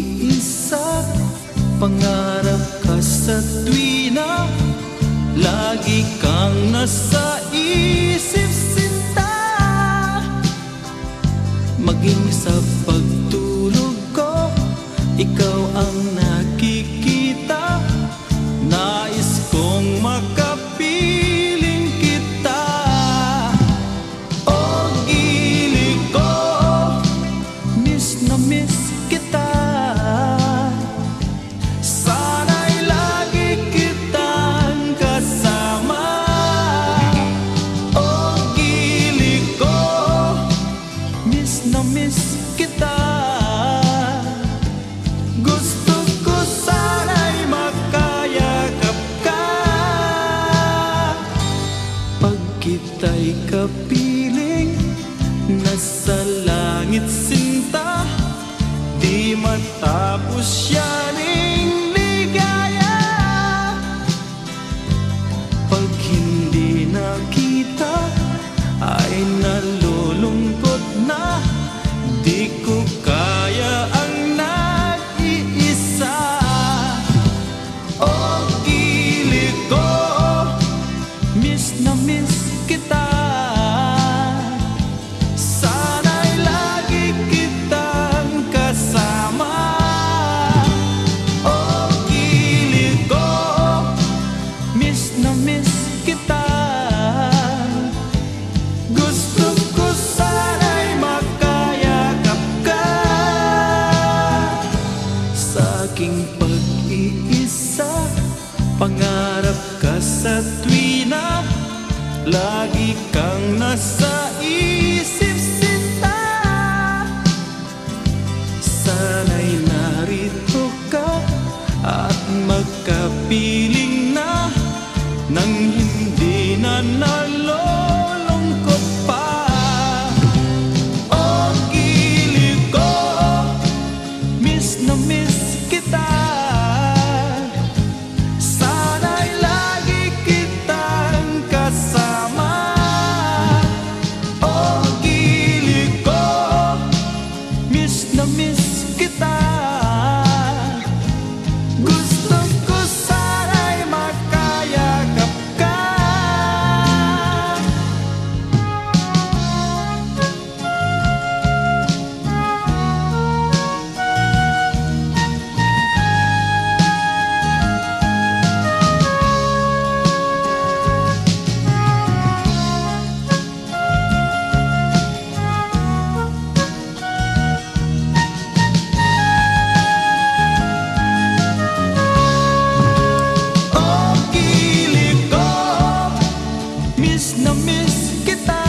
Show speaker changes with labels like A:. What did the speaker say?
A: nag-iisa Pangarap ka sa tuwina Lagi kang nasa isip sinta. Maging sa Miss kita. Gusto ko sana'y makayakap ka. Pag kita'y kapiling Nasa langit sinta Di matapos yaning ligaya. Pag hindi nakita Ay ko kaya ang nag-iisa. O gilid ko Miss na miss kita aking pag-iisa. Pangarap ka sa tuwina Lagi kang nasa isip sinta. Sana'y narito ka At magkapiling na Nang hindi na nalulungkot diz que tá